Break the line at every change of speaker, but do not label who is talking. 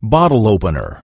Bottle opener.